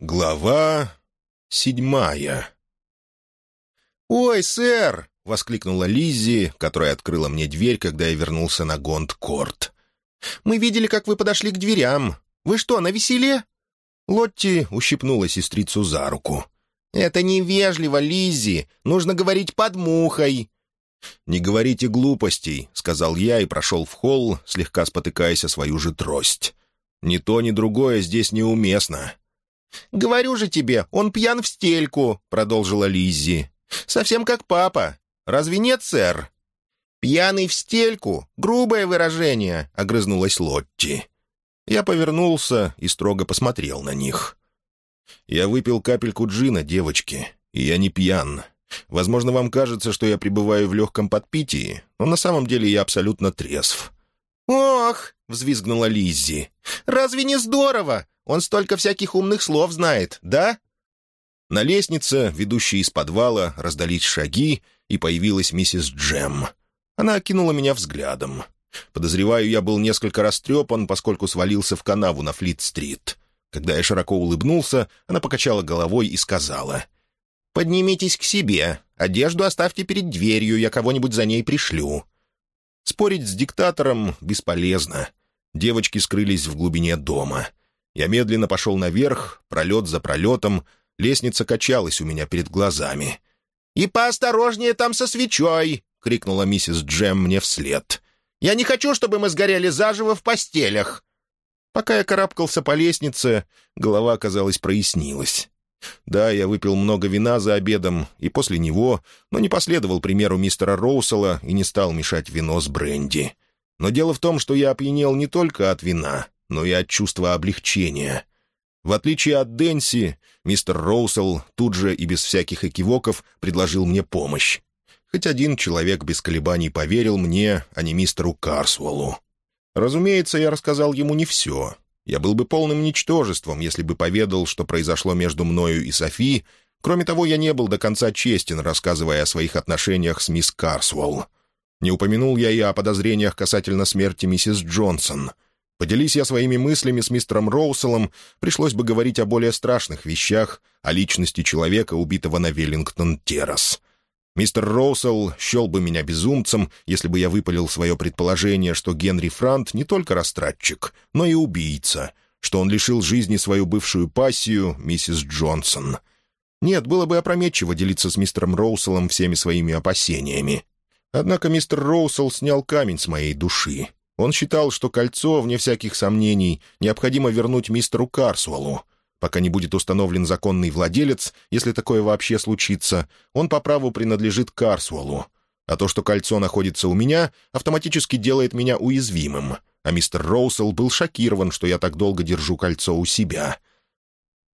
Глава седьмая «Ой, сэр!» — воскликнула Лиззи, которая открыла мне дверь, когда я вернулся на Гонд-Корт. «Мы видели, как вы подошли к дверям. Вы что, на веселе?» Лотти ущипнула сестрицу за руку. «Это невежливо, Лиззи. Нужно говорить под мухой». «Не говорите глупостей», — сказал я и прошел в холл, слегка спотыкаясь о свою же трость. «Ни то, ни другое здесь неуместно. «Говорю же тебе, он пьян в стельку», — продолжила Лиззи. «Совсем как папа. Разве нет, сэр?» «Пьяный в стельку — грубое выражение», — огрызнулась Лотти. Я повернулся и строго посмотрел на них. «Я выпил капельку джина, девочки, и я не пьян. Возможно, вам кажется, что я пребываю в легком подпитии, но на самом деле я абсолютно трезв». «Ох!» — взвизгнула Лиззи. «Разве не здорово? Он столько всяких умных слов знает, да?» На лестнице, ведущей из подвала, раздались шаги, и появилась миссис Джем. Она окинула меня взглядом. Подозреваю, я был несколько растрепан, поскольку свалился в канаву на Флит-стрит. Когда я широко улыбнулся, она покачала головой и сказала. «Поднимитесь к себе. Одежду оставьте перед дверью, я кого-нибудь за ней пришлю». Спорить с диктатором бесполезно. Девочки скрылись в глубине дома. Я медленно пошел наверх, пролет за пролетом, лестница качалась у меня перед глазами. «И поосторожнее там со свечой!» — крикнула миссис Джем мне вслед. «Я не хочу, чтобы мы сгорели заживо в постелях!» Пока я карабкался по лестнице, голова, казалось, прояснилась. Да, я выпил много вина за обедом и после него, но не последовал примеру мистера Роусела и не стал мешать вино с бренди. Но дело в том, что я опьянел не только от вина, но и от чувства облегчения. В отличие от Дэнси, мистер Роусел тут же и без всяких экивоков предложил мне помощь. Хоть один человек без колебаний поверил мне, а не мистеру Карсуэллу. Разумеется, я рассказал ему не все. Я был бы полным ничтожеством, если бы поведал, что произошло между мною и Софи. Кроме того, я не был до конца честен, рассказывая о своих отношениях с мисс Карсуэлл. Не упомянул я и о подозрениях касательно смерти миссис Джонсон — Поделись я своими мыслями с мистером Роуселом, пришлось бы говорить о более страшных вещах, о личности человека, убитого на Веллингтон-террас. Мистер Роусел счел бы меня безумцем, если бы я выпалил свое предположение, что Генри Франт не только растратчик, но и убийца, что он лишил жизни свою бывшую пассию, миссис Джонсон. Нет, было бы опрометчиво делиться с мистером Роуселом всеми своими опасениями. Однако мистер Роусел снял камень с моей души. Он считал, что кольцо, вне всяких сомнений, необходимо вернуть мистеру Карсуэлу. Пока не будет установлен законный владелец, если такое вообще случится, он по праву принадлежит Карсуэлу. А то, что кольцо находится у меня, автоматически делает меня уязвимым. А мистер Роусел был шокирован, что я так долго держу кольцо у себя.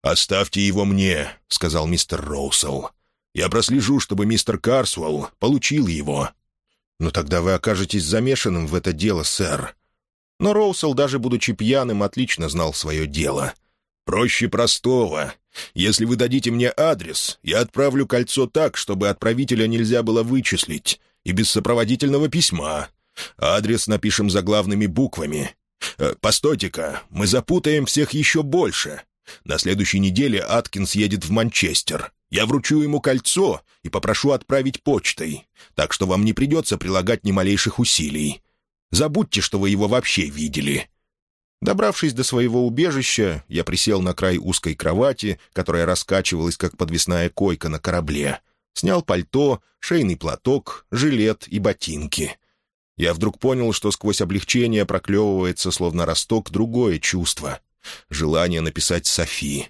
«Оставьте его мне», — сказал мистер Роусел. «Я прослежу, чтобы мистер Карсуэлл получил его». «Но тогда вы окажетесь замешанным в это дело, сэр». Но Роусел, даже будучи пьяным, отлично знал свое дело. «Проще простого. Если вы дадите мне адрес, я отправлю кольцо так, чтобы отправителя нельзя было вычислить, и без сопроводительного письма. Адрес напишем заглавными буквами. Э, постойте-ка, мы запутаем всех еще больше. На следующей неделе Аткинс едет в Манчестер. Я вручу ему кольцо и попрошу отправить почтой, так что вам не придется прилагать ни малейших усилий. Забудьте, что вы его вообще видели». Добравшись до своего убежища, я присел на край узкой кровати, которая раскачивалась, как подвесная койка на корабле. Снял пальто, шейный платок, жилет и ботинки. Я вдруг понял, что сквозь облегчение проклевывается, словно росток, другое чувство — желание написать Софи.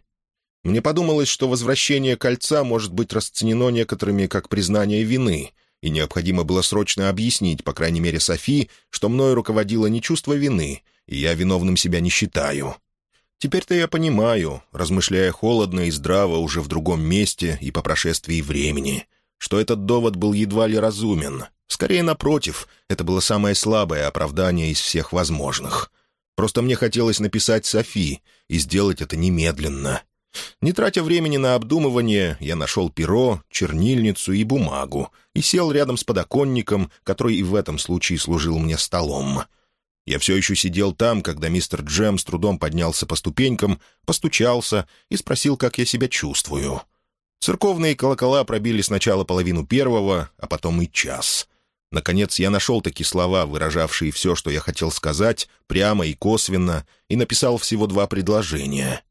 Мне подумалось, что возвращение кольца может быть расценено некоторыми как признание вины, и необходимо было срочно объяснить, по крайней мере, Софи, что мною руководило не чувство вины, и я виновным себя не считаю. Теперь-то я понимаю, размышляя холодно и здраво уже в другом месте и по прошествии времени, что этот довод был едва ли разумен. Скорее, напротив, это было самое слабое оправдание из всех возможных. Просто мне хотелось написать Софи и сделать это немедленно. Не тратя времени на обдумывание, я нашел перо, чернильницу и бумагу и сел рядом с подоконником, который и в этом случае служил мне столом. Я все еще сидел там, когда мистер Джем с трудом поднялся по ступенькам, постучался и спросил, как я себя чувствую. Церковные колокола пробили сначала половину первого, а потом и час. Наконец я нашел такие слова, выражавшие все, что я хотел сказать, прямо и косвенно, и написал всего два предложения.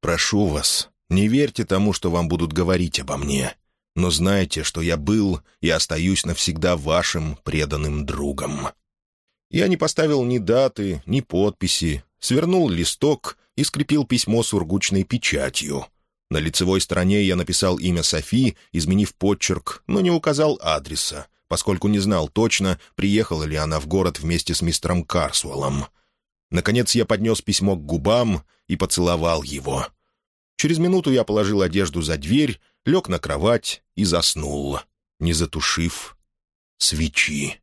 «Прошу вас, не верьте тому, что вам будут говорить обо мне, но знайте, что я был и остаюсь навсегда вашим преданным другом». Я не поставил ни даты, ни подписи, свернул листок и скрепил письмо сургучной печатью. На лицевой стороне я написал имя Софи, изменив подчерк, но не указал адреса, поскольку не знал точно, приехала ли она в город вместе с мистером Карсуэллом. Наконец я поднес письмо к губам и поцеловал его. Через минуту я положил одежду за дверь, лег на кровать и заснул, не затушив свечи.